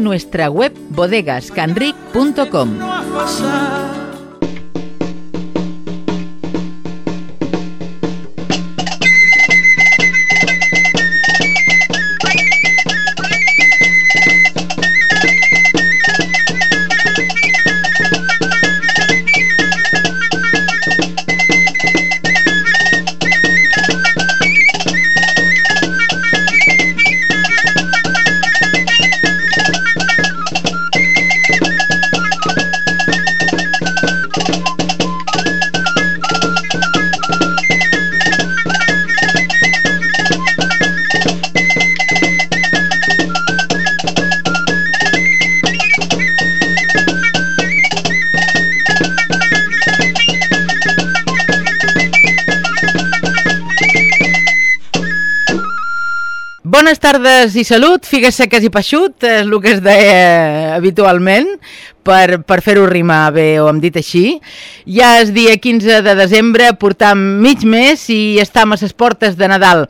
nuestra web bodegascanric.com. Tardes i salut, figues seques i peixut, és el que es deia habitualment, per, per fer-ho rimar bé o hem dit així. Ja és dia 15 de desembre, portam mig mes i estem a les portes de Nadal.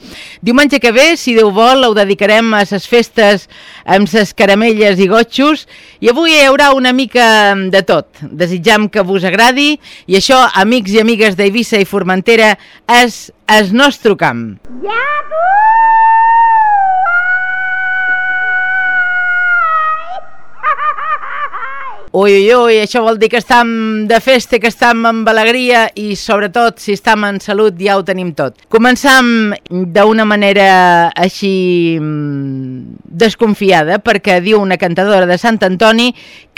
Diumenge que ve, si Déu vol, ho dedicarem a les festes amb ses caramelles i gotxos i avui hi haurà una mica de tot. Desitjam que vos agradi i això, amics i amigues d'Eivissa i Formentera, és el nostre camp. Ja, Ui, ui, ui, això vol dir que estem de festa, que estem amb alegria i sobretot si estem en salut ja ho tenim tot. Començam d'una manera així mm, desconfiada perquè diu una cantadora de Sant Antoni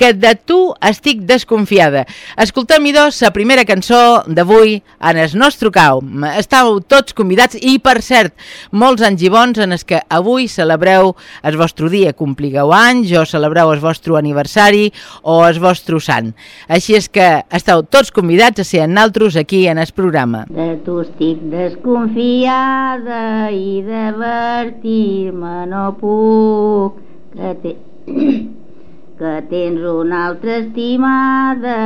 que de tu estic desconfiada. Escoltem, dos la primera cançó d'avui en el nostre cau. Estàu tots convidats i, per cert, molts anys i bons en els que avui celebreu el vostre dia, compligueu anys o celebreu el vostre aniversari o el vostre sant. Així és que esteu tots convidats a ser en altres aquí en el programa. De tu estic desconfiada i divertir-me no puc, que, te... que tens una altra estimada,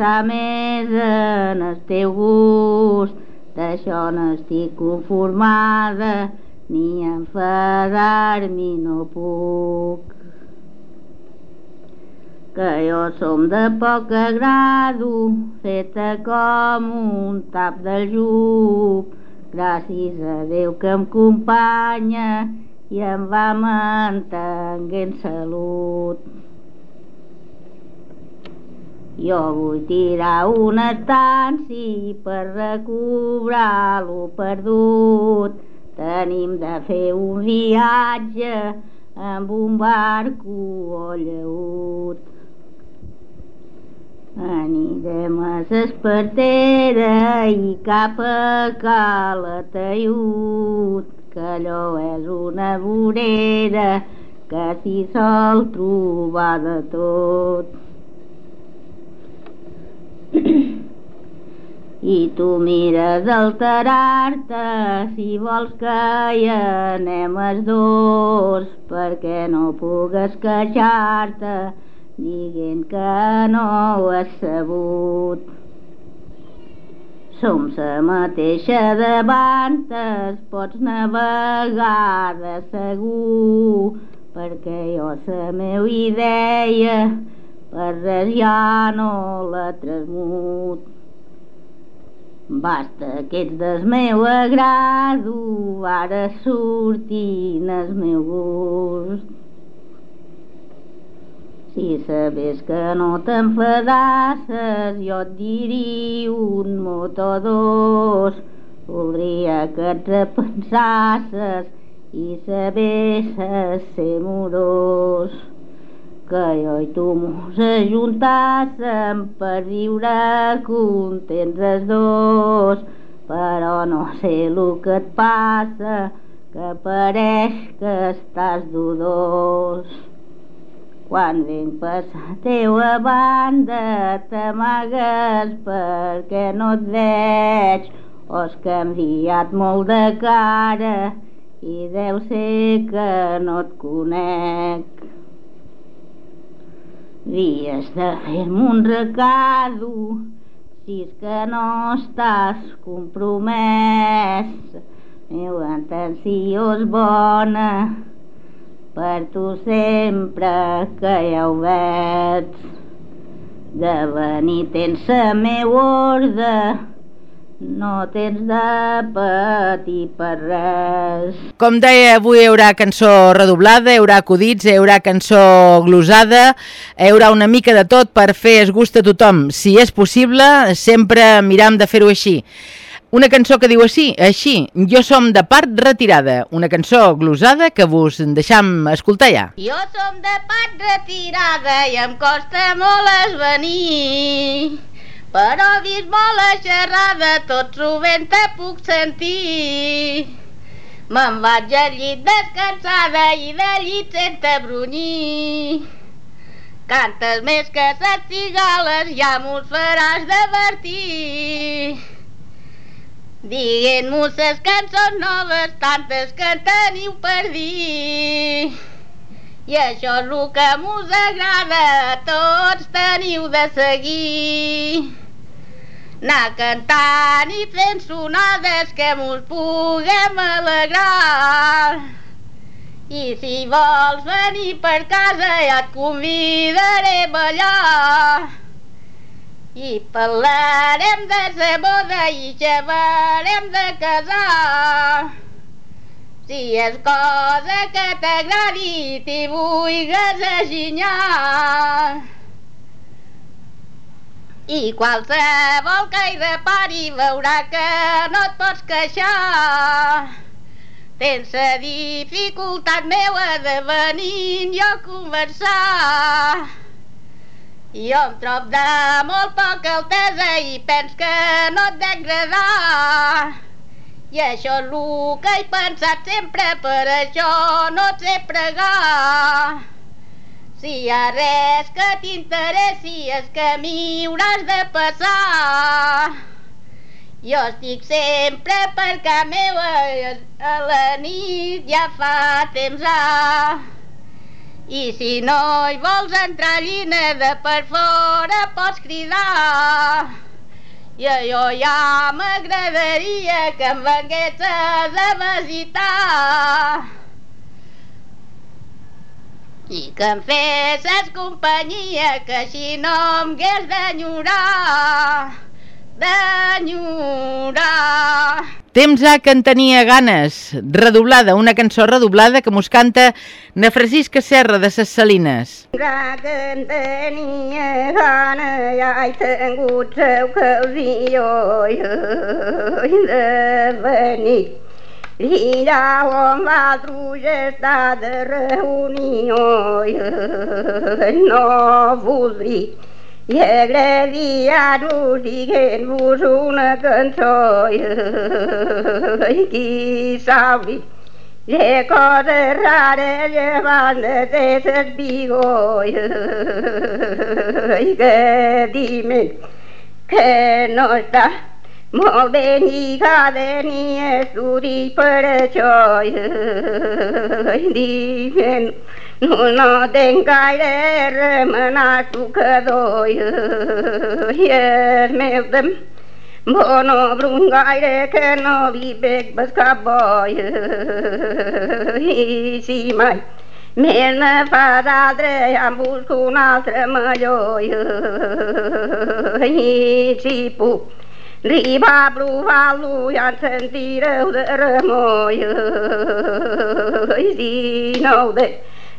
sa més en el teu gust, d'això estic conformada, ni enfadar-m'hi no puc que jo som de poc agrado, feta com un tap del jup. Gràcies a Déu que em companya i em va mantenint salut. Jo vull tirar una tansi per recobrar lo perdut. Tenim de fer un viatge amb un barco o lleut. Anirem a s'espartera i cap a Cala Taiut, que allò és una vorera que s'hi sol trobar de tot. I tu mires d'alterar-te si vols que hi anem els dos, perquè no pugues queixar-te dient que no ho has sabut. Som la mateixa davantes, pots navegar de segur, perquè jo la meva idea per res ja no la transmut. Basta que ets del meu agrado, ara sortint el meu gust. Si sabés que no t'enfadasses, jo et diria un mot o dos. Voldria que et repensasses i sabesses ser morós. que jo i tu mos ajuntàssim per viure contents els dos, però no sé el que et passa, que pareix que estàs dudós. Quan vinc per la teua banda t'amagues perquè no et veig, o has canviat molt de cara i deu ser que no et conec. Dies de fer-me un recado, si és que no estàs compromès. Meva intenció és bona, per tu sempre que ja ho veig. De venir tens la meva ordre, no tens de patir per res. Com deia, avui hi haurà cançó redoblada, hi haurà acudits, hi haurà cançó glosada, hi haurà una mica de tot per fer es gust a tothom. Si és possible, sempre miram de fer-ho així. Una cançó que diu així, així, jo som de part retirada, una cançó glosada que vos deixam escoltar ja. Jo som de part retirada i em costa molt es venir però vist molt la xerrada, tot sovint te puc sentir. Me'n vaig al llit descansada i de llit sense brunyir. Cantes més que set cigales, ja mos faràs divertir. Diguent-mos les cançons noves, tantes que teniu per dir. I això és el que mos agrada, tots teniu de seguir anar cantant i fent sonades que mos puguem alegrar. I si vols venir per casa ja et convidaré a ballar. I parlarem de sa boda i xavarem de casar. Si és cosa que t'agradi, t'hi vulgues aginyar. I qualsevol que hi repari veurà que no et pots queixar. Tens la dificultat meua de venir jo a conversar. Jo em trob de molt poca altesa i pens que no et dec. I això és el que he pensat sempre, per això no et sé pregar. Si hi ha res que t'interessi és que m'hi hauràs de passar. Jo estic sempre per casa meva a la nit ja fa temps ah. I si no hi vols entrar llina de per fora pots cridar. I jo ja m'agradaria que em venguessis a visitar i que em fessis companyia, que així no em hagués d'enyorar, d'enyorar. Temps ha que en tenia ganes, redoblada, una cançó redoblada que mos canta na Francisca Serra de Ses Salines. Que en tenia gana, ja he tingut seu ocasió de venir Lira om va trugestar de reunió no voldria Ghegle arușii gen mușună cântoi Chisavi Le cose rare le vanne te sbigoi Che dimmi che non sta Mo veni ca veni e suri părăcioi Dimmi Nuna dengailere mânatucădoiu, Ier mevdem, Bono brungaire că no vibeg băsca boiu, Și mai, Mirnă fada drei, am pus cu un altă mălioiu, Și pu, Riba bruva lui a sentire rămoi, Din nou de,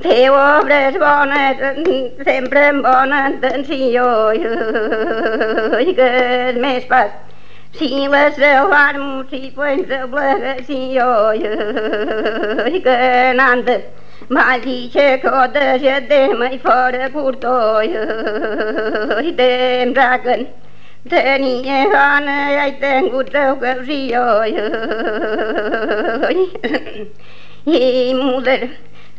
teses vigor i que dimen que no està molt bé, ni cada ni estudi per això. Dient, no, no tenc gaire remenar sucador. I el meu temps Bo no brun gaire que no li veig pas cap boi. I si mai més ne fa d'altre ja em busco un altre millor. I si puc Riba provar-lo i en sentireu de remoll. I si no ho de seré per altres que han nascut darrer que jo. I que jo som dat avançada i no puc viure amb això. I em val més Recomandar-me a Cristo nostru Senyor i que mai mult desemparga i em duga per camí bo i per cura Feu obres bones, sempre amb bona intenció i que és més pas si la salvar-nos si fos d'obligació i que n'antes Mali cota ja de mai fora curtó i temps que tenia gana i he tingut ocasió i muller l'hem de costar jo us diré el que volia i el món el Vull canviar, no sembla el que volia i és doncs Nes porten ja que ens ho revolvos a cinta i ens ho ve redespostat també saben presumir-lo i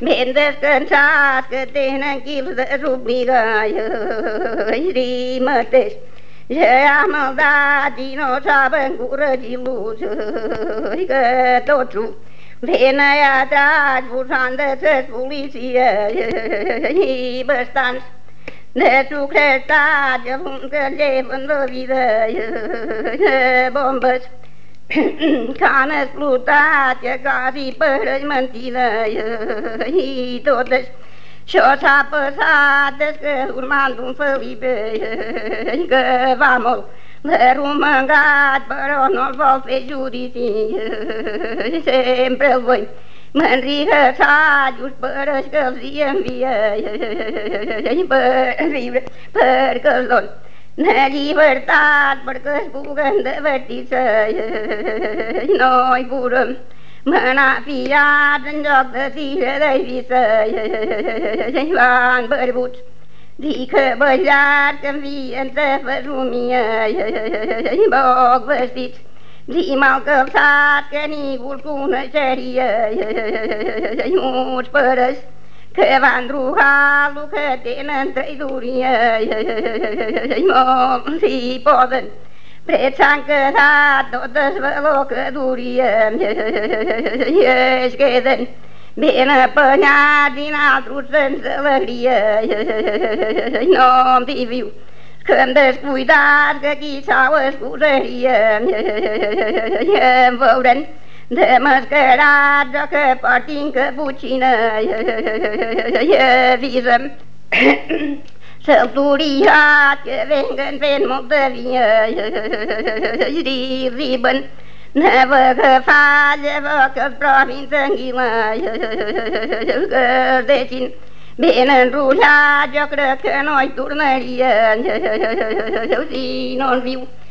ben descansats que tenen qui els desobliga i dir mateix ja ha maldat i no saben corregir-los i que tots ho Ben atrás posant de ses policies i bastants de sucrestats que lleven la vida bombes que han explotat que quasi per mentida i totes això s'ha passat des que formant un Felipe que va molt Arromangat, però no el vol fer judici. Sempre el vull m'enriqueçar, just per els els viure, perquè els es puguen divertir-se. No hi podem m'anar fiats en lloc de tira d'Eivissa. Van barbuts Dic que ballar canvien de fesomia i poc vestits Di mal calçat que ningú el coneixeria i molts pares que van drogar el que tenen traïdoria i molts hi poden Prets s'han quedat tot el valor que durien i es queden ben apanyat i naltros sense alegria no em viviu que hem descuidat que aquí s'ho excusaria i em veuran de mascarats o que portin caputxina i avisa'm s'autoritat que venguen fent molta i arriben Neva que falla que els promis d'anguila que es deixin ben enrotllat, jo crec que no hi tornarien si no ens viu Hem amargat els anys que tinguem de vida jo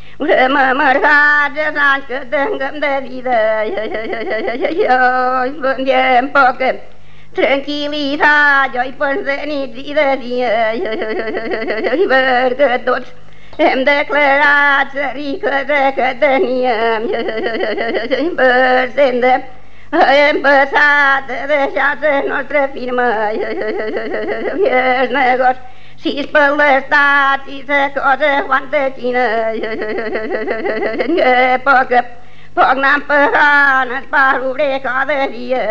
vendiem poca tranquil·litat, jo hi penso de nit i de dia perquè tots hem declarat la riquesa que teníem per cent hem passat a deixar la nostra firma i el negoci si és per l'estat i la cosa quanta xina que poc poc anant pagant el pa obrer cada dia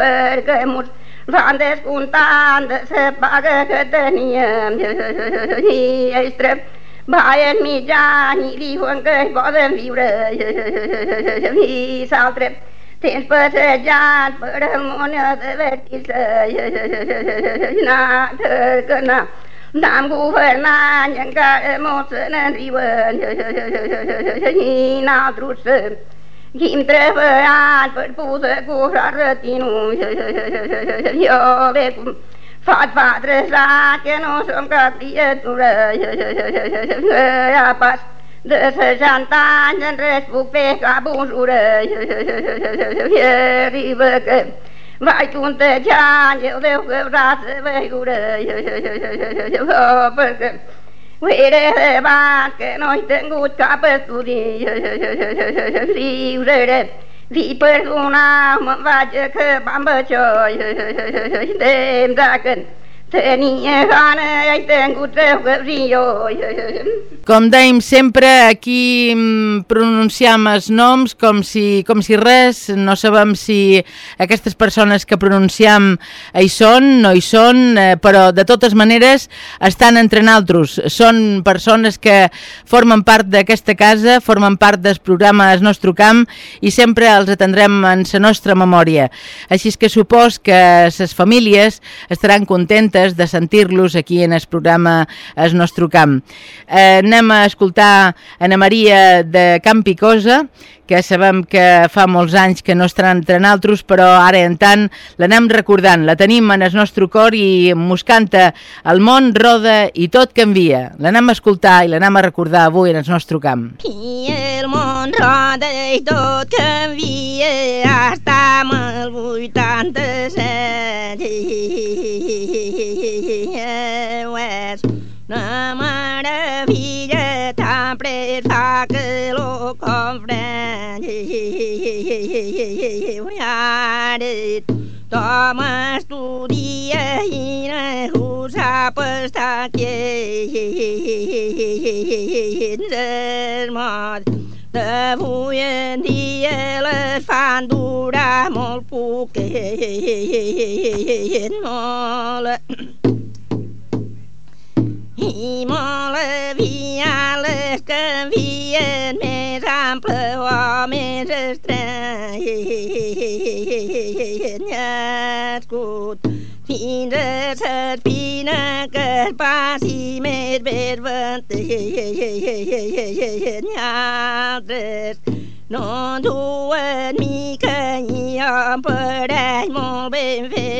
perquè mos van descomptant de la paga que teníem i ells treballen mitjan i diuen que hi poden viure i l'altre temps passejant per el món a divertir-se anar que anar anam governant i encara molts se n'en riuen i nosaltres i hem treballat per poder cobrar retino. Jo l'he fat quatre que no som cap criatura. Ja pas de seixanta anys en res puc fer cap usura. I arriba que vaig puntejant i el Déu que haurà de veure. Perquè Mire, va, que no he tingut cap estudi lliure. Li perdonau, me'n vaig acabar amb això. Temps que tenia i tingut ocasió. Com dèiem sempre, aquí mm, pronunciam els noms com si, com si res, no sabem si aquestes persones que pronunciam hi són, no hi són, eh, però de totes maneres estan entre naltros. Són persones que formen part d'aquesta casa, formen part del programa El Nostre Camp i sempre els atendrem en la nostra memòria. Així és que supos que les famílies estaran contentes de sentir-los aquí en el programa El Nostre Camp. Eh, anem a escoltar Ana Maria de Camp Picosa, que sabem que fa molts anys que no estan entre naltros, però ara en tant l'anem recordant, la tenim en el nostre cor i mos canta El món roda i tot canvia. L'anem a escoltar i l'anem a recordar avui en el nostre camp. I el món roda i tot canvia, estem al 87. Meravella tan presa que lo comprèn. Ara tothom estudia i ningú sap estar quiet. El món d'avui en dia les fan durar molt poquet, molt i molt aviat les canvien més ample o més estrany. Nascut fins a l'espina que es passi més vervent. Altres no duen mica i un parell molt ben fet.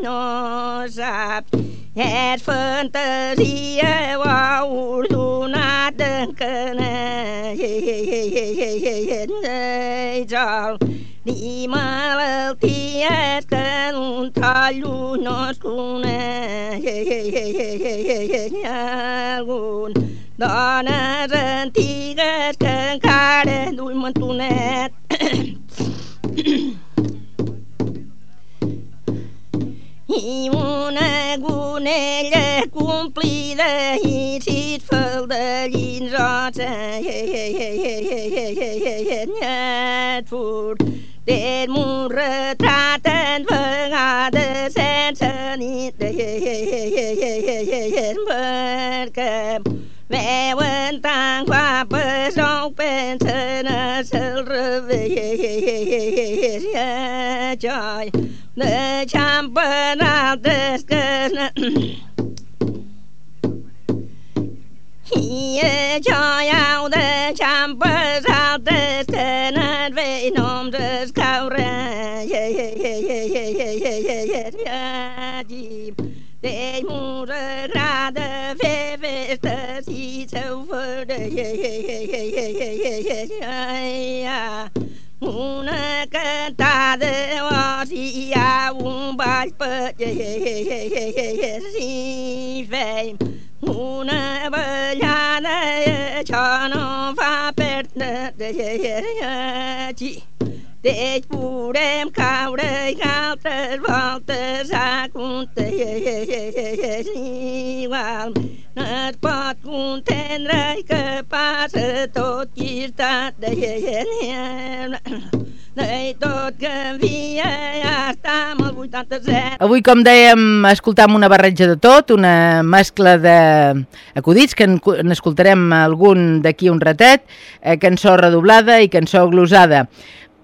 No saps, és fantasia o ordonat d'encanell. Ni malalties que en un tallo no es coneix. Algun dones antigues que encara duim mantonet. I una gonella complida i sis faldellins et furt del mon retrat en vegades sense nit perquè pensen a ser revés joy. De campanades que i jo heu de xampes altes que no et ve noms farà una cantada o si hi ha un D'ell podem caure i altres voltes a compte igual. No es pot contendre i que passa tot i està de i tot canvia, ja estem al 87. Avui, com dèiem, escoltam una barreja de tot, una mescla d'acudits, que en, en escoltarem algun d'aquí un ratet, eh, cançó redoblada i cançó glosada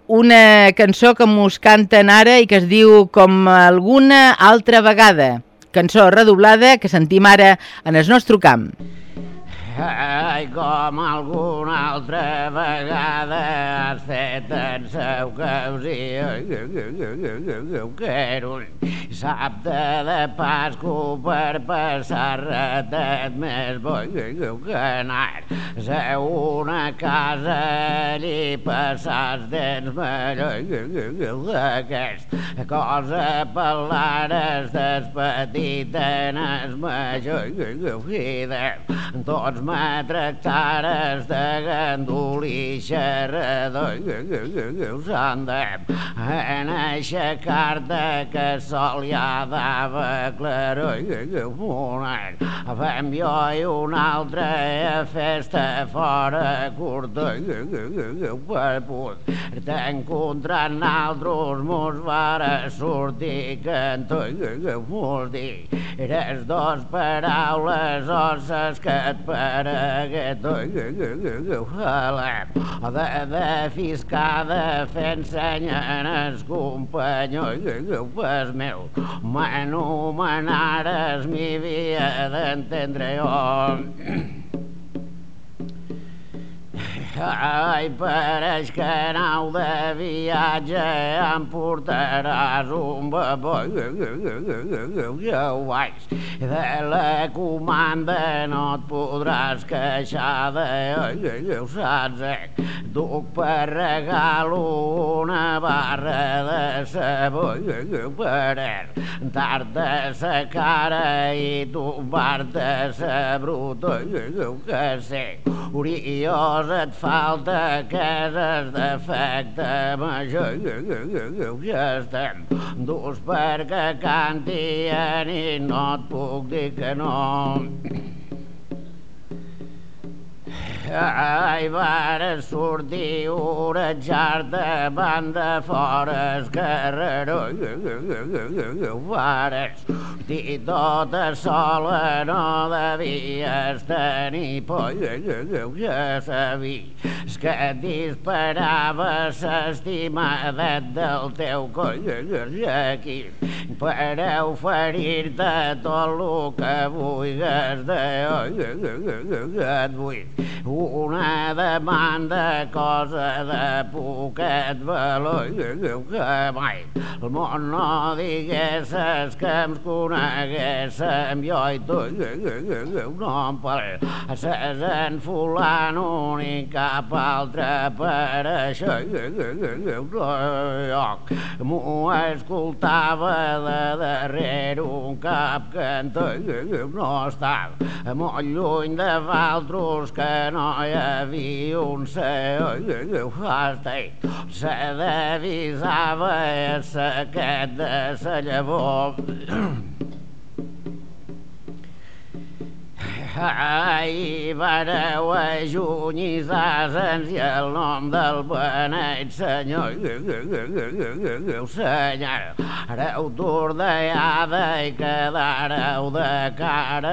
una cançó que mos canten ara i que es diu com alguna altra vegada. Cançó redoblada que sentim ara en el nostre camp. Ai, com alguna altra vegada has fet en seu causia. Quero Sabte de Pasco per passar ratet més boi que anar a una casa allí passar dents millor d'aquest cosa parlares des petit en es major fidel tots me tractares de gandolí xerrador s'andem en eixa carta que sol ja dava claror. Fonet fem jo i una altra festa fora curta. Per put t'encontrant altres mos vara sortir cantó. Mos dir eres dos paraules osses que et paregué de, de fiscada fent senya en el companyó pas meu m'anomenares mi havia d'entendre jo Ai, pareix que anau de viatge em portaràs un beboi. De la comanda no et podràs queixar de... Saps, eh? Duc per regalo una barra de sabó per tard de sa cara i tombar de sa bruta que sé. Oriós et fa falta cases d'efecte major ja estem durs perquè cantien i no et puc dir que no. Ai, vara sortir oratjar davant de fora el carreró. Vares sortir tota sola, no devies tenir por. Ja sabies que et disparava l'estimadet del teu coll aquí per oferir-te tot el que vulgues de et vull una demanda cosa de poquet valor que mai el món no diguesses que em coneguéssim jo i tu no em ses en fulano ni cap altre per això lloc m'ho escoltava de darrere un cap cantó no estava molt lluny de valtros que no hi havia un seu fàstic. Se d'avisava aquest de sa llavor. Ai, vareu a juny i sasens i el nom del beneit senyor. Senyor, hereu tordellada i quedareu de cara.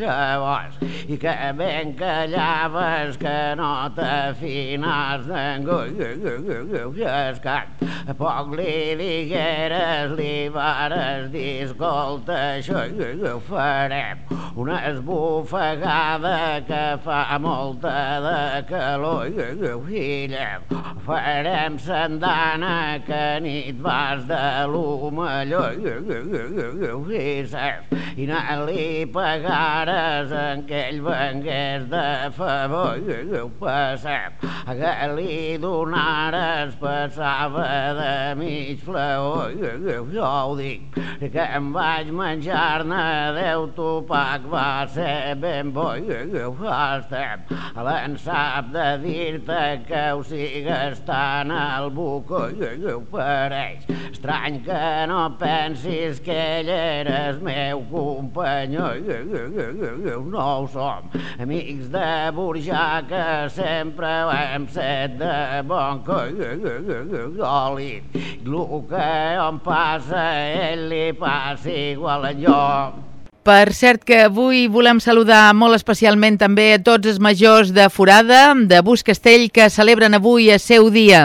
Llavors, i que ben callaves que no t'afines ningú. Escat, poc li digueres, li vares dir, escolta, això ho farem. Unes bufegada que fa molta de calor, filla. Farem sandana que nit vas de l'humalló, fisses, i anar-li pagares en que ell vengués de favor, passem, que li donares passava de mig flaó, jo ho dic, que em vaig menjar-ne deu topac va ser ben bo i estem. L'ensap de dir-te que ho sigues tan al buco i ho pareix. Estrany que no pensis que ell era el meu companyó. No ho som. Amics de Burjà que sempre hem set de bon oli. El que em passa, ell li passa igual a lloc. Per cert que avui volem saludar molt especialment també a tots els majors de Forada, de Bus Castell, que celebren avui el seu dia.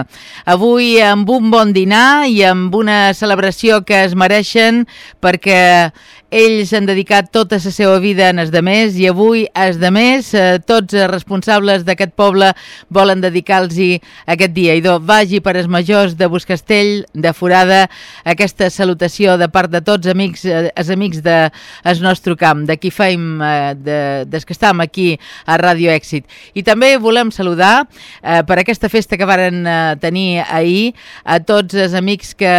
Avui amb un bon dinar i amb una celebració que es mereixen perquè ells han dedicat tota la seva vida en els demés i avui els demés, eh, tots els responsables d'aquest poble volen dedicar-los aquest dia. I do, vagi per els majors de Buscastell, de Forada, aquesta salutació de part de tots amics, eh, els amics de el nostre camp, de qui feim, eh, de, des que estem aquí a Ràdio Èxit. I també volem saludar eh, per aquesta festa que varen eh, tenir ahir a tots els amics que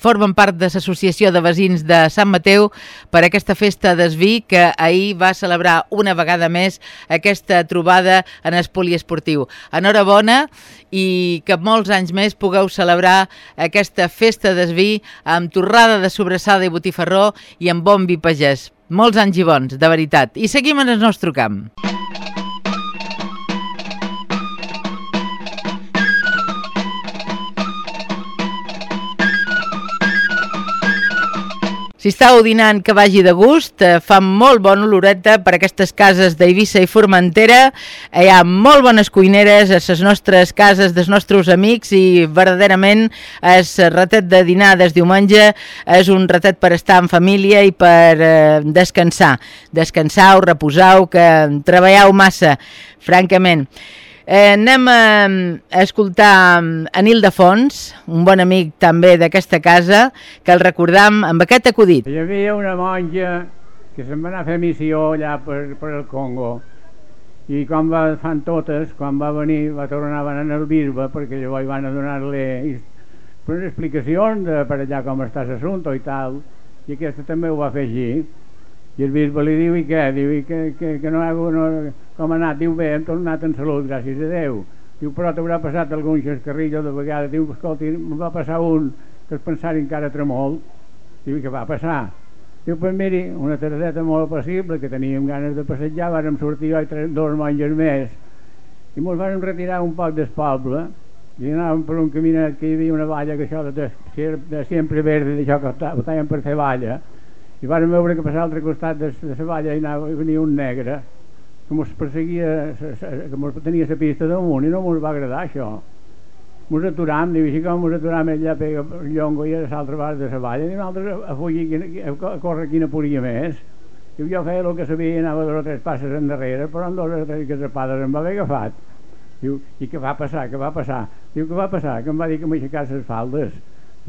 formen part de l'associació de veïns de Sant Mateu per aquesta festa d'esví que ahir va celebrar una vegada més aquesta trobada en el poliesportiu. Enhorabona i que molts anys més pugueu celebrar aquesta festa d'esví amb torrada de sobrassada i botifarró i amb bon vi pagès. Molts anys i bons, de veritat. I seguim en el nostre camp. Si estàu dinant que vagi de gust, eh, fa molt bona oloreta per aquestes cases d'Eivissa i Formentera. Hi ha molt bones cuineres a les nostres cases dels nostres amics i verdaderament el ratet de dinar des diumenge és un ratet per estar en família i per eh, descansar. Descansau, reposau, que treballeu massa, francament. Eh, anem a, a escoltar Anil de Fons, un bon amic també d'aquesta casa, que el recordam amb aquest acudit. Hi havia una monja que se'n va anar a fer missió allà per, per el Congo i quan va, fan totes, quan va venir, va tornar a anar al bisbe perquè llavors van a donar-li unes explicacions de per allà com està l'assumpte i tal, i aquesta també ho va fer així. I el bisbe li diu, i què? Diu, i que, que, que no, hago, no, com ha anat? Diu, bé, hem tornat en salut, gràcies a Déu. Diu, però t'haurà passat algun xascarrillo de vegades. Diu, escolti, em va passar un que es pensar encara tremol. Diu, què va passar? Diu, pues miri, una tardeta molt possible, que teníem ganes de passejar, vàrem sortir jo i tres, dos monges més, i ens vàrem retirar un poc del poble, i anàvem per un caminet que hi havia una valla que això de, de, de sempre verde, d'això que estàvem per fer valla, i vam veure que per l'altre costat de, de la valla hi, anava, venia un negre que mos perseguia, que mos tenia la pista damunt i no mos va agradar això. Mos aturam, diu, així com mos aturam ella pega el llongo i a l'altra part de la valla, i nosaltres a fugir, a, a córrer quina podia més. Diu, jo feia el que sabia i anava dos o tres passes endarrere, però en dos o tres casapades em va haver agafat. Diu, i què va passar, què va passar? Diu, què va passar? Que em va dir que m'aixecàs les faldes.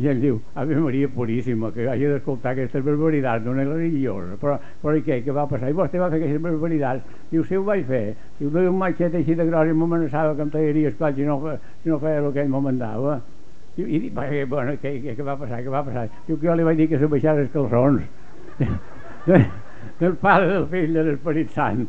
I ell diu, Ave Maria Puríssima, que hagi d'escoltar aquestes barbaritats d'una religiosa. Però, però i què, què va passar? I vostè va fer aquestes barbaritats? Diu, sí, ho vaig fer. Diu, duia un matxet així de gros i m'amenaçava que em tallaria esclar si no, si no feia el que ell me mandava. Diu, i, i bueno, què, què, què va passar, què va passar? Diu que jo li vaig dir que se baixava els calçons. del Pare, del Fill, de l'Esperit Sant.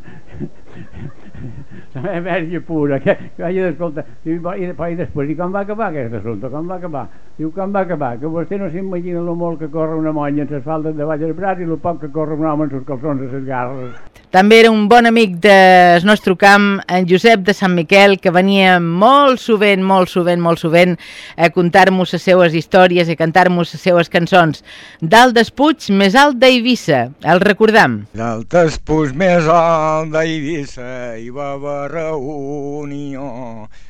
La verge pura, que, que hagi d'escoltar. I, i, i després, i com va acabar aquest assumpte? Com va acabar? Diu, com va acabar? Que vostè no s'imagina el molt que corre una monya en les faldes de baix del braç i el poc que corre un home en els calçons de les garres. També era un bon amic del nostre camp, en Josep de Sant Miquel, que venia molt sovint, molt sovint, molt sovint a contar-nos les seues històries i cantar-nos les seues cançons. Dalt d'Espuig, més alt d'Eivissa. El recordam. Dalt d'Espuig, més alt d'Eivissa, hi va haver reunió.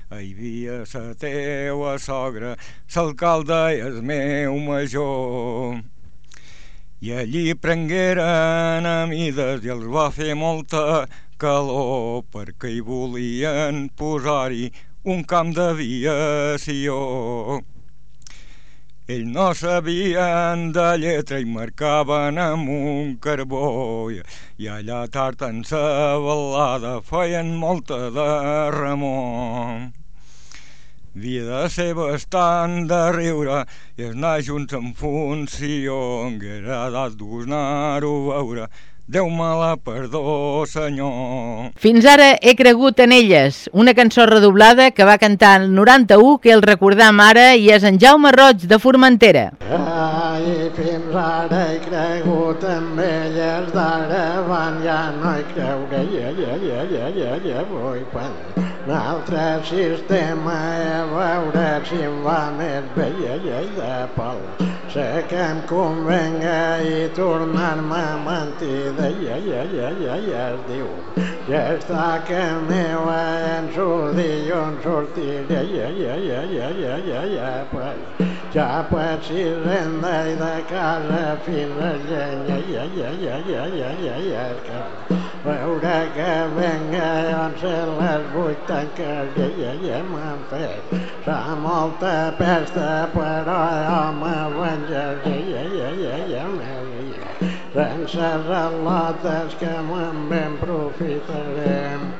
Hi havia la teua sogra, l'alcalde i el meu major. I allí prengueren amides i els va fer molta calor perquè hi volien posar-hi un camp d'aviació. Ells no sabien de lletra i marcaven amb un carbó i, allà tard en sa balada feien molta de remor. Havia de ser bastant de riure i anar junts en funció, haguera de donar-ho a veure Déu-me la perdó, senyor. Fins ara he cregut en elles, una cançó redoblada que va cantar el 91, que el recordam ara, i és en Jaume Roig, de Formentera. Ai, fins ara he cregut en elles, d'ara van ja no hi creu que ja, ja, ja, ja, ja, ja, vull quan un altre sistema a veure si em va més bé, ja, ja, ja, pel em convenga i tornar-me a mentir de ja, ja, ja, ja, ja es diu. Ja està que meua en sortir, jo en sortiré, ja, ja, ja, ja, ja, ja, ja, pues. ja per si renda i de casa fins a llenya, ja, ja, ja, ja, ja, ja, ja, que veure que venga on se les vuit tanques, ja, ja, ja, m'han fet fa molta pesta, però jo me venjaré, ja, ja, ja, ja, ja, sense relotes que me'n ben profitarem.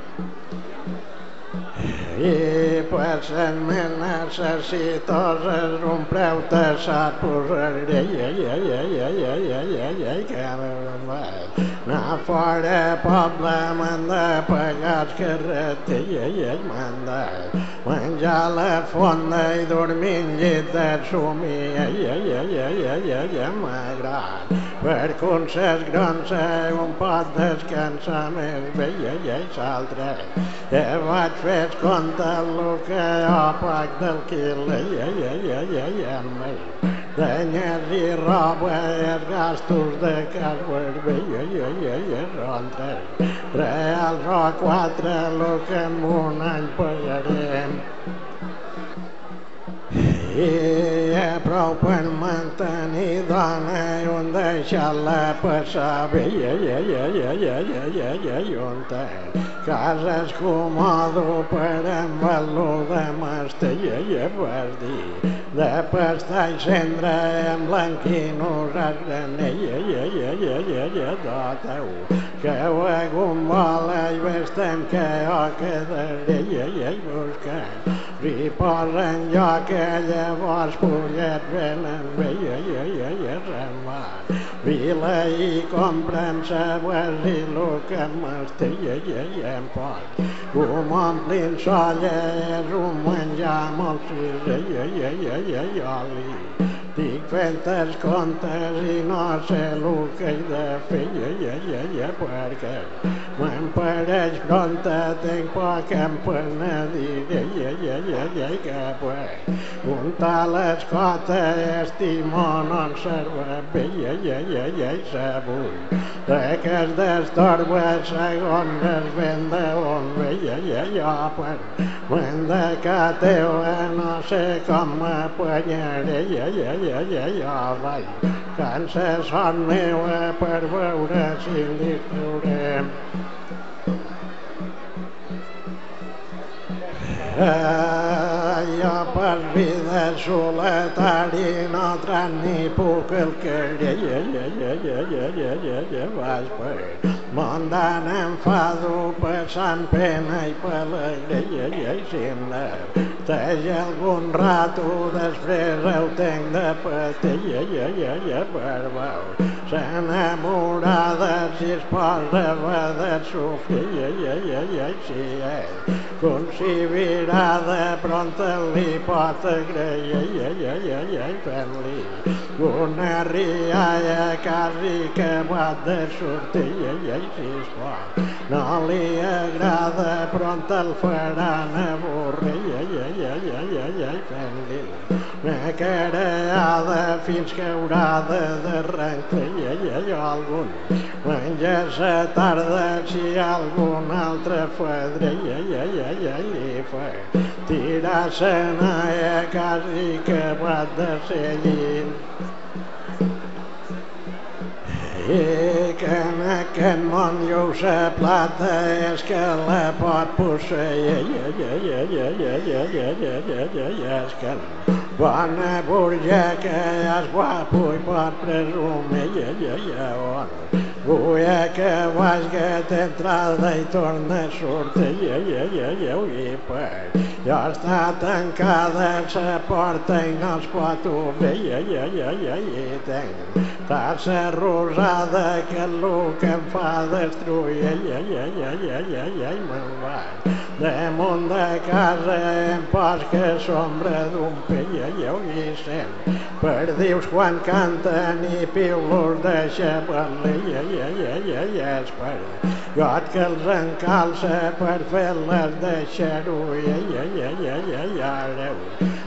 I per ser més necessitoses un preu tassat posaré ja, ja, ja, ja, ja, ja, ja, ja, que anar fora poble m'han de pagar els carreters, ja, m'han de Telefon-i dormint llit de somia, i, i, i, i, ja, i, magrat. Per conces gronsa un pot descansar més bé, ja, i, i, s'altre. Te vaig fer compte el que jo pac del quil, i, i, i, i, i, i, i, tenir-hi roba, els gastos de cargues, veia, i, i, i, rondes. Quatre, el que un any pagarem. Yeah. prou per mantenir dona i on deixar-la passar bé. Ja, ja, ja, ja, ja, ja, ja, ja, i on te cases comodo per envelar de masta. Ja, ja, vas dir de pastar i cendre amb blanquinos a granell. Ja, ja, ja, ja, ja, ja, dota-ho. Que ho agombola i vestem que jo quedaré. Ja, ja, buscant Ripollem ja que llavors pollet venen bé i se'n van. Vila i compren sabers i lo que m'està i em pot. Un omplint solla és un menjar molt fris i oli. Estic fent els comptes i no sé el que he de fer, ja, ja, ja, ja, perquè me'n pareix pronta, tenc poc em penediré, ja, ja, ja, ja, que pues, muntar les cotes, estimó, no en serva bé, ja, ja, ja, ja, i sabull. De que es destorba segons es ven d'on ve, ja, ja, pues, me'n de que teua no sé com m'apanyaré, ja, ja, ja, ja, ja, vai. Cansa son meua per veure si en distraurem. Ah, allò per vida solitari no ni puc el que vas per món d'enfado passant pena i per pelegria i si em neteja algun rato després el tenc de patir patella per veure se n'enamorà de si es posava de Sofia i, ai, ai, ai, si ell concebirà de pronta li pot agrair fer-li una rialla quasi que pot de sortir ai, ai, si es pot no li agrada pronta el faran avorrir ai, ai, ai, ai, ai, ai, fer-li una carada fins que haurà de derretir i hi ha algun quan ja se tarda si algun altre fadre i allò i fa tirar se a quasi que va de ser llint i que en aquest món lluça plata és que la pot posar i és que no bona burja que és guapo i pot presumir, ja, ja, ja, on. Vull que vas que t'entrada i torna a sortir, ja, ja, ja, ja, i per. Ja està tancada la porta i no es pot obrir, ja, ja, ja, ja, i tenc tassa rosada que el que em fa destruir, ja, ja, ja, ja, ja, ja, i me'n vaig damunt de casa em pas que sombra d'un pelleieu i Per perdius quan canten i piulos de xapen les got que els encalça per fer-les deixar-ho, i areu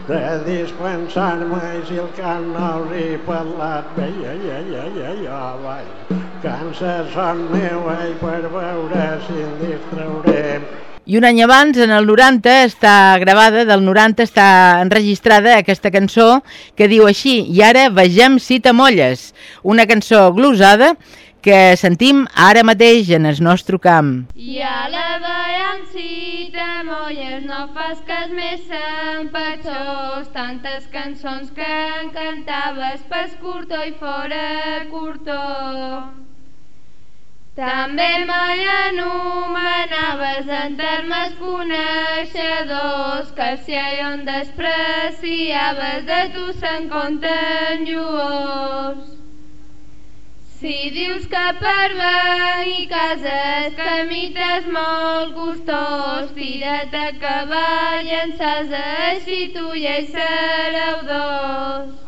de dispensar-me si el ja i ja, ja, ja, ja, ja, ja, ja, i ja, ja, ja, ja, ja, i un any abans, en el 90, està gravada, del 90 està enregistrada aquesta cançó que diu així, i ara vegem si t'amolles, una cançó glosada que sentim ara mateix en el nostre camp. I a la veiem si t'amolles, no fas cas més en petxós, tantes cançons que en cantaves pas curto i fora curto. També mai anomenaves en termes coneixedors que si allò on despreciaves de tu se'n compten lluors. Si dius que per venir camí t'és molt gustós, tira't a cavall, llençàs així tu i ell sereu dos.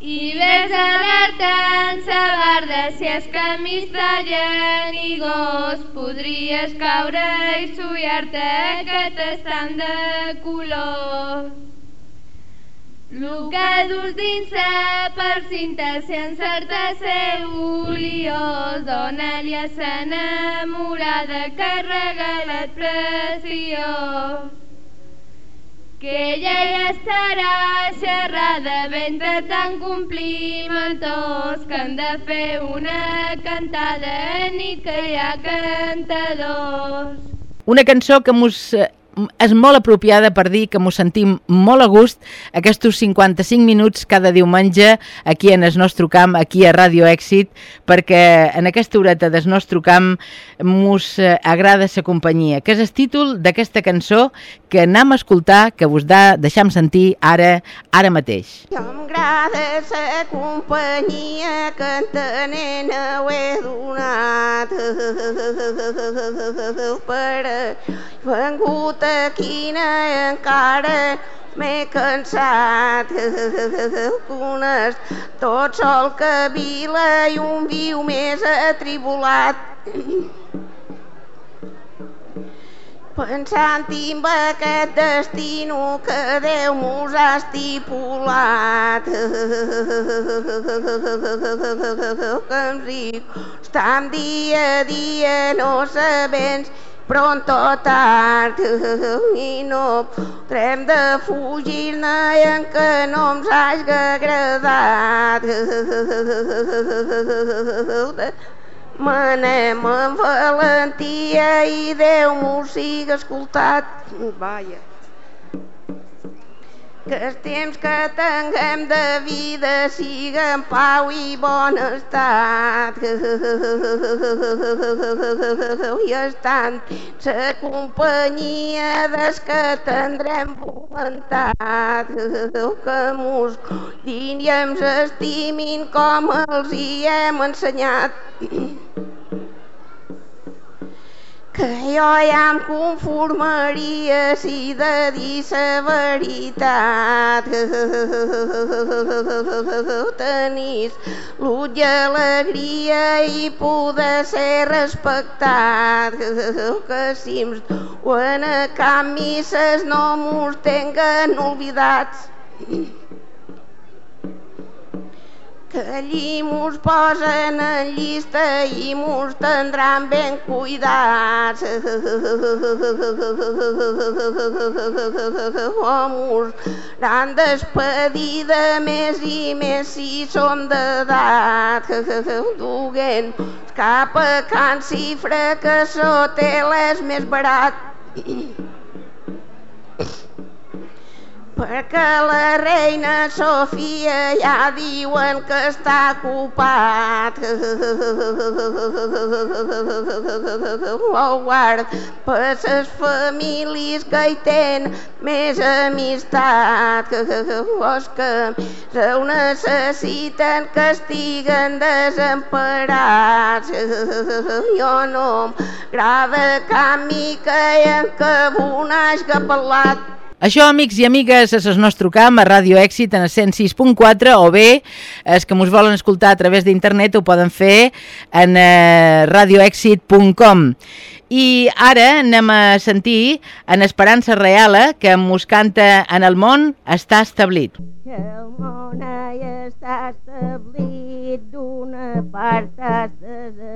I ves alertant sa barda si és camí tallen i gos. Podries caure i sullar-te que t'estan de colors. Lo que dus dins sa per cinta si encerta ser oliós. Dona-li a sa enamorada que regalat preciós que ella ja estarà xerrada ben de tan complimentós que hem de fer una cantada nit que hi ha cantadors. Una cançó que mos eh, és molt apropiada per dir que m'ho sentim molt a gust aquests 55 minuts cada diumenge aquí en el nostre camp, aquí a Ràdio Èxit, perquè en aquesta horeta del nostre camp mos eh, agrada sa companyia, que és el títol d'aquesta cançó que anem a escoltar, que vos da, deixam sentir ara, ara mateix. Jo m'agrada sa companyia que en ta nena ho he donat per vengut aquí encara m'he cansat coneix tot sol que vila i un viu més atribulat pensant en aquest destino que Déu mos ha estipulat. Que em ric, estam dia a dia no sabents pronto o tard i no trem de fugir-ne en que no ens hagi agradat. Manem amb valentia i Déu m'ho siga escoltat. Vaja. Que els temps que tinguem de vida siga en pau i bon estat. I estant la companyia des que tindrem voluntat. Que mos din i ens estimin com els hi hem ensenyat. Que jo ja em conformaria si de dir la veritat. Tenís l'ull i alegria i poder ser respectat. Que si en a cap misses no mos tenguen oblidats. Que allí mos posen en llista i mos tindran ben cuidats. O mos han despedida més i més si som d'edat. Duguent cap a Can Cifra que l'hotel és més barat. Perquè la reina Sofia ja diuen que està ocupat. O guard per les famílies que hi tenen més amistat. O que ho necessiten que estiguen desemparats. Jo no m'agrada cap mica en que un hagi parlat això, amics i amigues, és el nostre camp a Ràdio Èxit en el 106.4 o bé, els que ens volen escoltar a través d'internet ho poden fer en eh, radioèxit.com. I ara anem a sentir en Esperança Reala que mos canta En el món està establit. El món està establit dit d'una part hasta de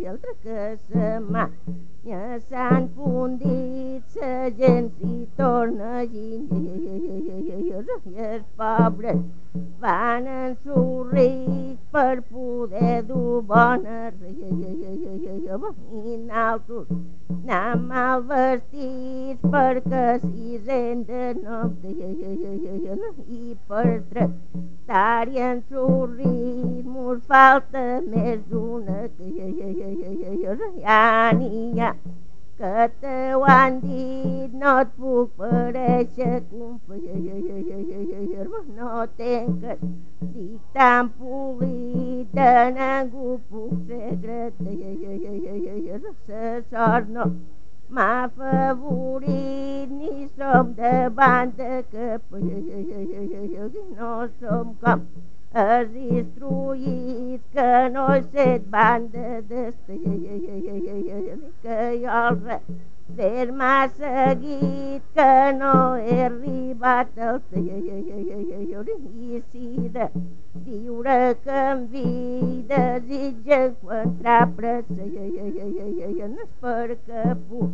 i altra que mà. Ja s'han fundit sa gent i torna i els pobres van ensorrir per poder dur bona i naltros anar mal vestits perquè si de nocte i per tractar i ensorrir mos falta més d'una ja n'hi ha que t'ho han dit, no et puc pareixer companyia, no tenques, dic tan polit, de ningú puc ser grata, la sort no m'ha favorit, ni som de banda que no som com els instruïts que no set banda d'estrelles que jo el fer m'ha seguit que no he arribat al i si de viure en vida desitja encontrar pressa perquè puc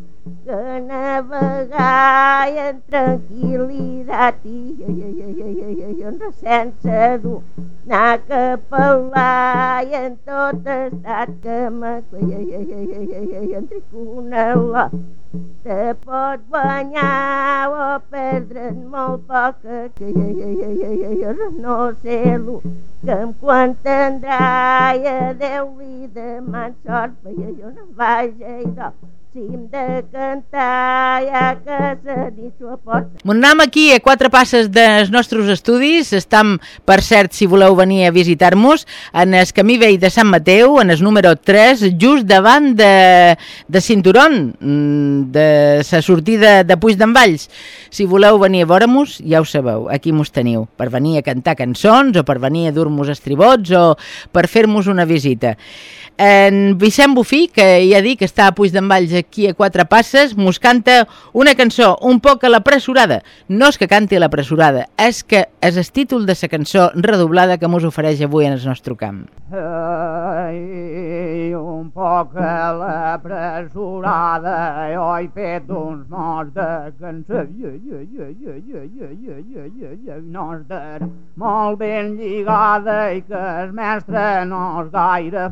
que navegar en tranquil·litat i sense dur anar cap al i en tot estat que m'aclaia una la te pot guanyar o perdre'n molt poc que no sé lo que em contendrà. I adeu-li deman sort perquè jo no vaja i do si hem de cantar ja que se dit a porta. Aquí a quatre passes dels nostres estudis. Estam, per cert, si voleu venir a visitar-nos, en el camí vell de Sant Mateu, en el número 3, just davant de, de Cinturón, mm, de la sortida de Puig d'en Valls. Si voleu venir a veure-nos, ja ho sabeu, aquí mos teniu, per venir a cantar cançons o per venir a dur-nos estribots o per fer-nos una visita. En Vicent Bufí, que ja dic que està a Puig d'en Valls aquí a quatre passes, mos canta una cançó un poc a la pressurada. No és que canti a la pressurada, és que és el títol de la cançó redoblada que mos ofereix avui en el nostre camp. Ai, un poc a la pressurada, jo he fet uns morts de cançó, nos de molt ben lligada i que el mestre no és gaire,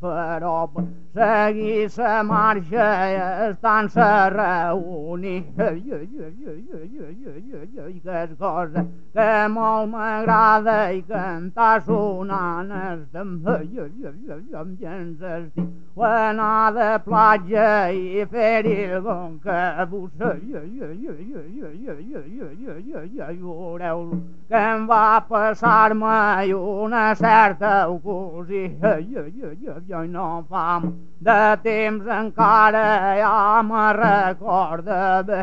però seguir sa marxa estan se reunir i que és cosa que molt m'agrada i cantar sonant es també amb gens estic o anar de platja i fer-hi algun que vos veureu que em va passar-me una certa ocasió i no fa de temps encara ja me recorda bé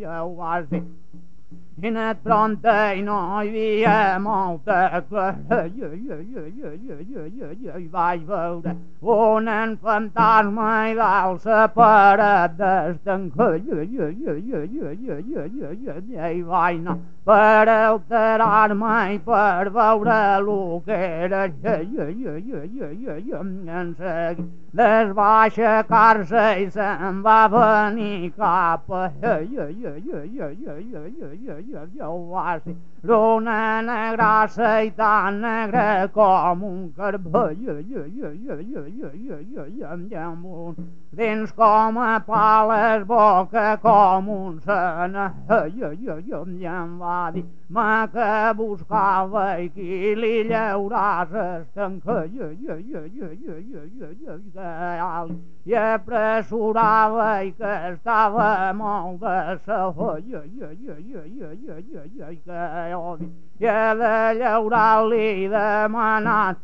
ja ho vas dir i net pronta i no hi havia molta clara i vaig veure un fantasma i dalt la paret d'estanca i vaig anar per alterar-me i per veure el que era en seguit des va aixecar-se i se'n va venir cap a jo vas dir una negrassa i tan negra com un carbell dins com a pales boca com un sena i em va dir ma que buscava i qui li llauràs estanca i apressurava i que estava molt de sa i que jo havia de llaurar-li demanat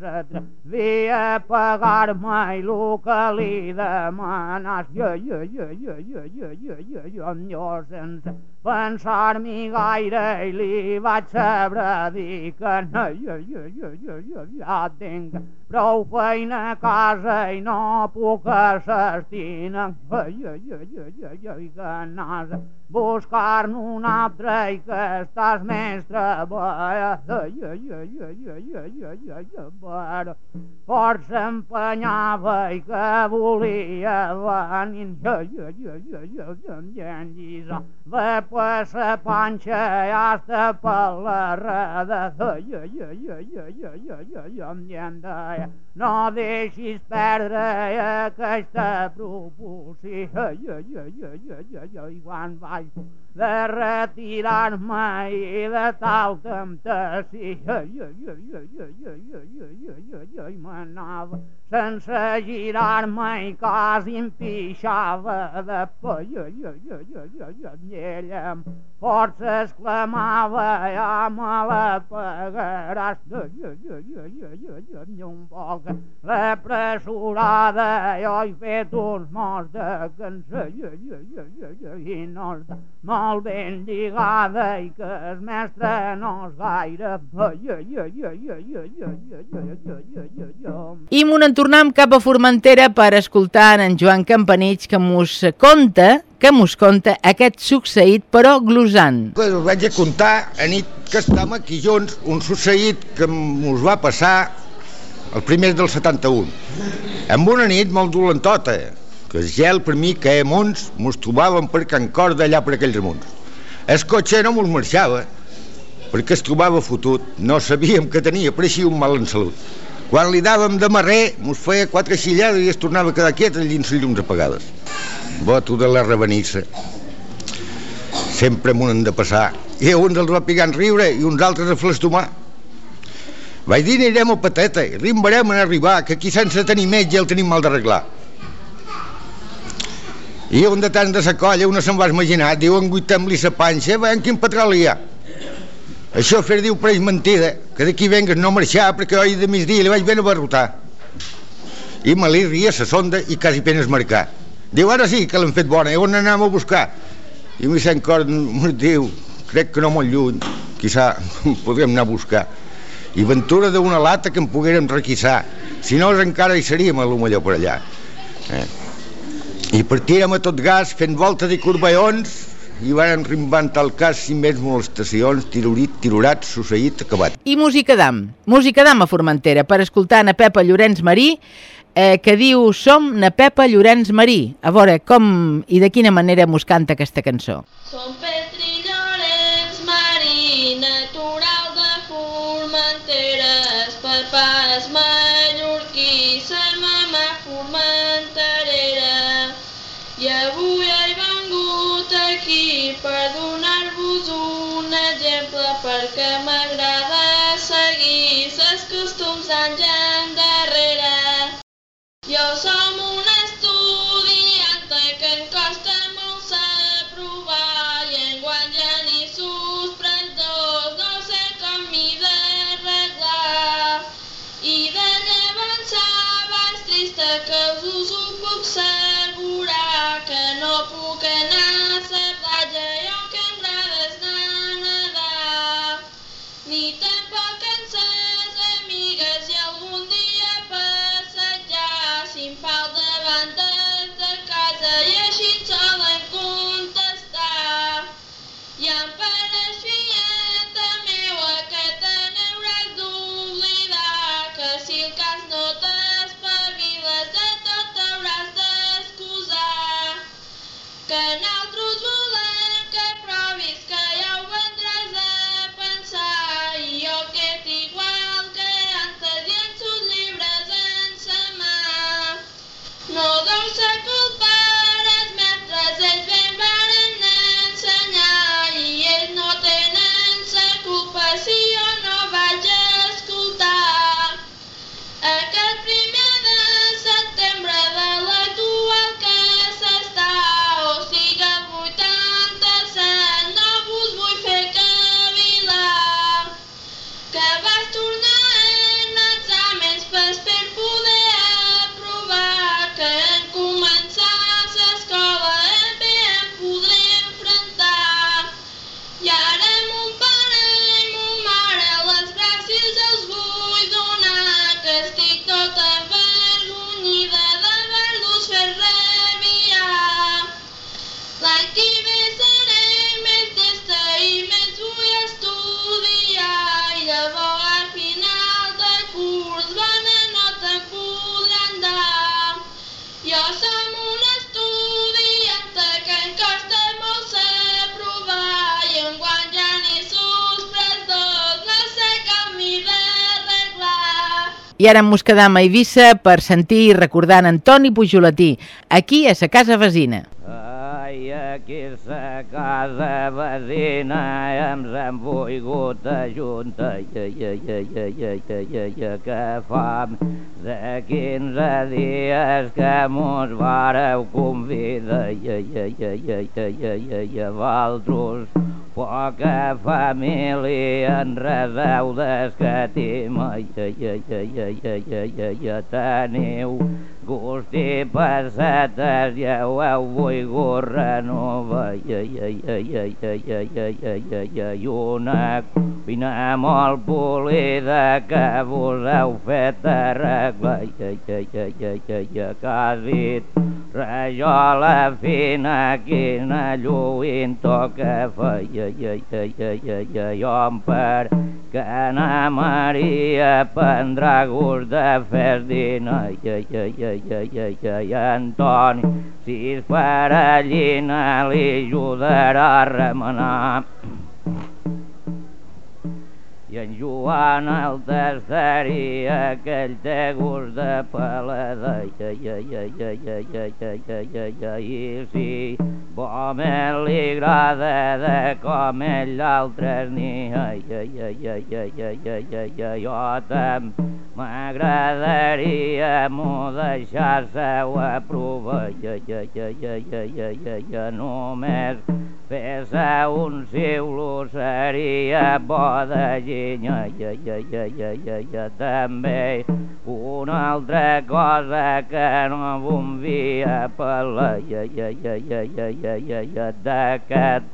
s'atrevia a pagar-me el que li demanes. Jo, sense pensar-m'hi gaire i li vaig saber dir que no, ja tinc prou feina a casa i no puc jo, i que anar buscar-ne un altre i que estàs més treballat mare força empenyava i que volia venir enguisar de passa panxa i hasta per la rada no deixis perdre aquesta proposició i quan vaig de retirar-me i de tal temptació i m'anava sense girar-me i quasi em pixava de por i ella amb força exclamava ja me la pagaràs ai, un poc l'apressurada jo he fet uns morts de cançó i ai, ai, molt bendigada i que el mestre no és gaire i m'ho en tornem cap a Formentera per escoltar en Joan Campanich que mos conta que mos conta aquest succeït però glosant. Pues us vaig a contar a nit que estem a junts un succeït que mos va passar el primer del 71 amb una nit molt dolentota que el gel per mi que mons mos trobàvem per Can Cor d'allà per aquells munts. El cotxe no mos marxava, perquè es trobava fotut, no sabíem que tenia, pareixia un mal en salut. Quan li dàvem de marrer, mos feia quatre xillades i es tornava a quedar quiet dins les llums apagades. Voto de la revenissa. Sempre m'ho de passar. I a uns els va pigar en riure i uns altres a flastomar. Vaig dir anirem a pateta i rimbarem en arribar, que aquí sense tenir metge el tenim mal d'arreglar. I un de tant de sa colla, una se'n va imaginar, diu, enguitem-li sa panxa, veiem quin petroli hi ha. Això fer diu pareix mentida, que d'aquí vengues no marxar perquè oi de migdia li vaig ben abarrotar. I me li ria sa sonda i quasi penes marcar. Diu, ara sí que l'hem fet bona, i on anem a buscar? I mi sent cor diu, crec que no molt lluny, quizà podríem anar a buscar. I ventura d'una lata que em poguérem requissar, si no encara hi seríem a lo millor per allà. Eh? I partírem a tot gas fent voltes i corballons i van rimbant al cas sin més molestacions, tirorit, tirorat, succeït, acabat. I música d'am, música d'am a Formentera, per escoltar na Pepa Llorenç Marí, eh, que diu Som na Pepa Llorenç Marí. A veure com i de quina manera mos canta aquesta cançó. Som Petri Llorenç Marí, natural de Formentera, es papà es aquí per donar-vos un exemple perquè m'agrada seguir ses costums anys endarrere. Jo som una estudianta que em costa molt s'aprovar i enguany ja ni suspres dos, no sé com m'hi d'arreglar. I de llevançar trista que us ho puc assegurar que no puc yeah. Ara mos quedam a Eivissa per sentir i recordar en Antoni Pujolatí, aquí a sa casa vecina. Ai, aquí sa casa vecina ens hem volgut ajuntar ja, ja, ja, ja, ja, ja, ja, ja, que fa de 15 dies que mos vareu convidar ja, ja, ja, ja, ja, ja, ja, ja, poca família enredeu d'escatima ja, ja, ja, ja, ja, ja, ja, ja, teniu gust i pessetes ho heu volgut renovar ja, ja, ja, ja, ja, ja, ja, ja, ja, i una cuina molt polida que vos heu fet arreglar ja, ja, ja, ja, ja, ja, que has dit Rajola fina, quina lluint toca feia jo per que na Maria prendrà gust de fer dinar i Antoni si es farà llina li ajudarà a remenar en Joan el testaria que ell té gust de palada, ja, ja, ja, ja, ja, ja, ja, ja, ja, ja, i si Bomel li agrada de com ell altres ni, ja, ja, ja, ja, ja, ja, ja, ja, ja, jo també m'agradaria m'ho deixar-se-ho a provar, ja, ja, ja, ja, ja, ja, ja, ja, només fer-se un ciulo seria bo de llenya, ja, ja, ja, ja, ja, ja, també una altra cosa que no volia parlar, ja, ja, ja, ja, ja, ja, ja, ja, d'aquest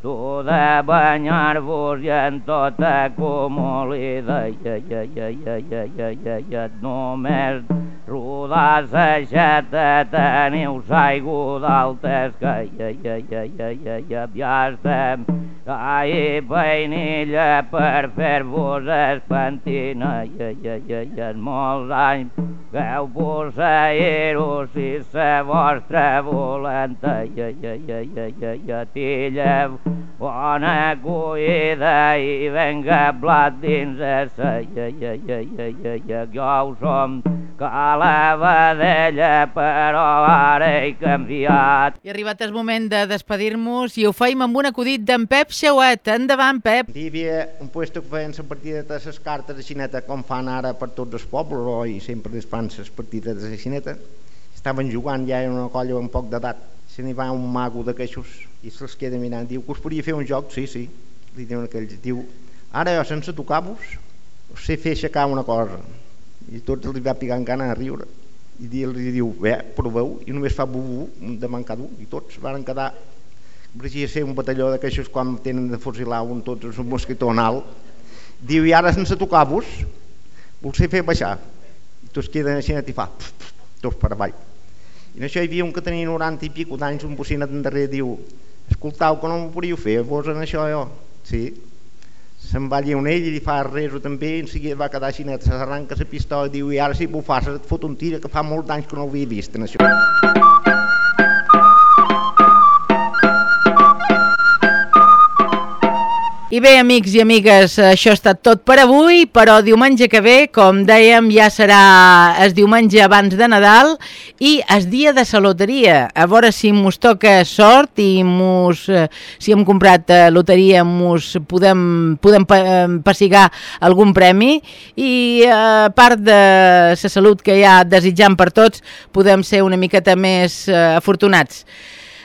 tu de banyar-vos i en tota comolida, ja, ja, ja, ja, ja, ja, ja, ja, només rodar s'aixeta teniu saigo d'altes que, ja, ja, ja, ja, ja, ja, ja estem ai, peinilla per fer-vos espantina, ja, ja, ja, ja, molts anys que heu posseir-ho si sa vostra volenta, ja, ja, ja, ja, ja, ja, tilleu bona cuida i venga blat dins de sa, ja, ja, ja, ja, ja, ja, jo ho som, que la vedella però ara he canviat. I arribat el moment de despedir-nos i ho feim amb un acudit d'en Pep Xauet. Endavant, Pep. Hi havia un puesto que feien la partida de les cartes de xineta com fan ara per tots els pobles o i sempre es fan les partides de xineta. Estaven jugant ja en una colla amb poc d'edat. Se n'hi va un mago de queixos i se'ls queda mirant. Diu que us podria fer un joc? Sí, sí. Li diuen aquells. Diu, ara jo sense tocar-vos sé fer aixecar una cosa. I tots els va picant gana a riure. I li diu, bé, proveu, i només fa bu-bu de mancar d'un. I tots van quedar Parecia ser un batalló de queixos quan tenen de fusilar un tots és un mosquitó en alt. Diu, i ara sense tocar-vos, vos sé fer baixar. I tots queden així i fa, pf, pf, tots per avall. I en això hi havia un que tenia 90 i pico d'anys, un bocina d'endarrere, diu, escoltau, que no m'ho podríeu fer, vos en això jo? Sí. Se'n va lliar un ell i li fa res també, en seguida va quedar així net, s'arranca la pistola i diu, i ara si m'ho fas, et fot un tir que fa molts anys que no ho havia vist en això. I bé, amics i amigues, això ha estat tot per avui, però diumenge que ve, com dèiem, ja serà el diumenge abans de Nadal i el dia de la loteria. A veure si mos toca sort i mos, eh, si hem comprat eh, loteria mos podem, podem eh, passigar algun premi i a part de la salut que hi ha desitjant per tots, podem ser una miqueta més afortunats.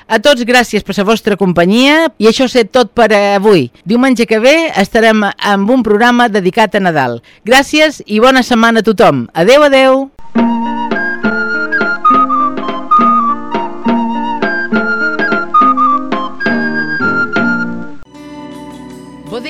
A tots gràcies per la vostra companyia i això és tot per avui. Diumenge que ve estarem amb un programa dedicat a Nadal. Gràcies i bona setmana a tothom. Adeu, adeu.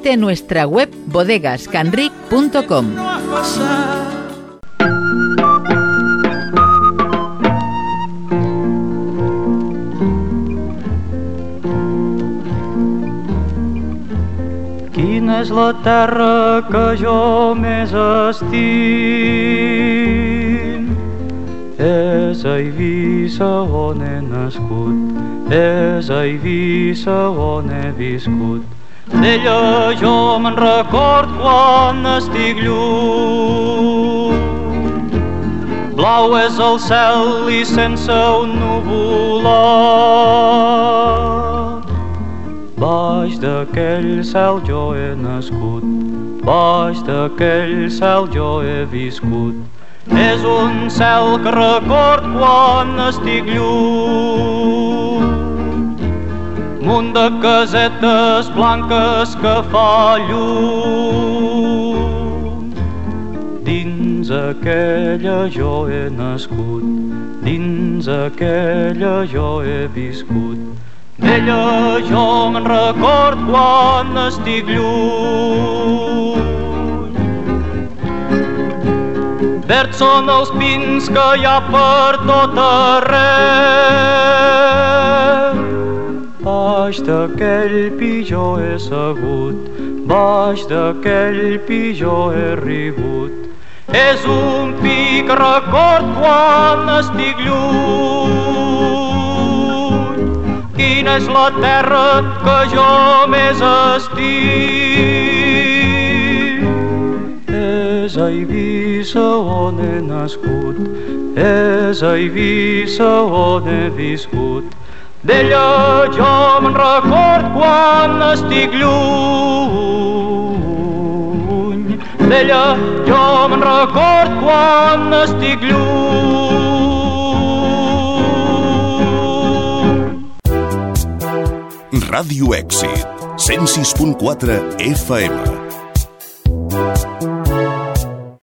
visite nuestra web bodegascanric.com. Quina és la terra que jo més estim? És a Eivissa on he nascut, és a Eivissa on he viscut, D'ella jo me'n record quan estic lluny. Blau és el cel i sense un nuvolat. Baix d'aquell cel jo he nascut, baix d'aquell cel jo he viscut. És un cel que record quan estic lluny. Munt de casetes blanques que fa llum. Dins aquella jo he nascut, dins aquella jo he viscut. D'ella jo me'n record quan estic lluny. Verds són els pins que hi ha per tot arreu. Baix d'aquell pitjor he segut, baix d'aquell pitjor he rigut. És un pic record quan estic lluny. Quina és la terra que jo més estim? És a Eivissa on he nascut, és a Eivissa on he viscut. D'ella jo me'n record quan estic lluny. D'ella jo me'n record quan estic lluny. Ràdio Èxit, 106.4 FM.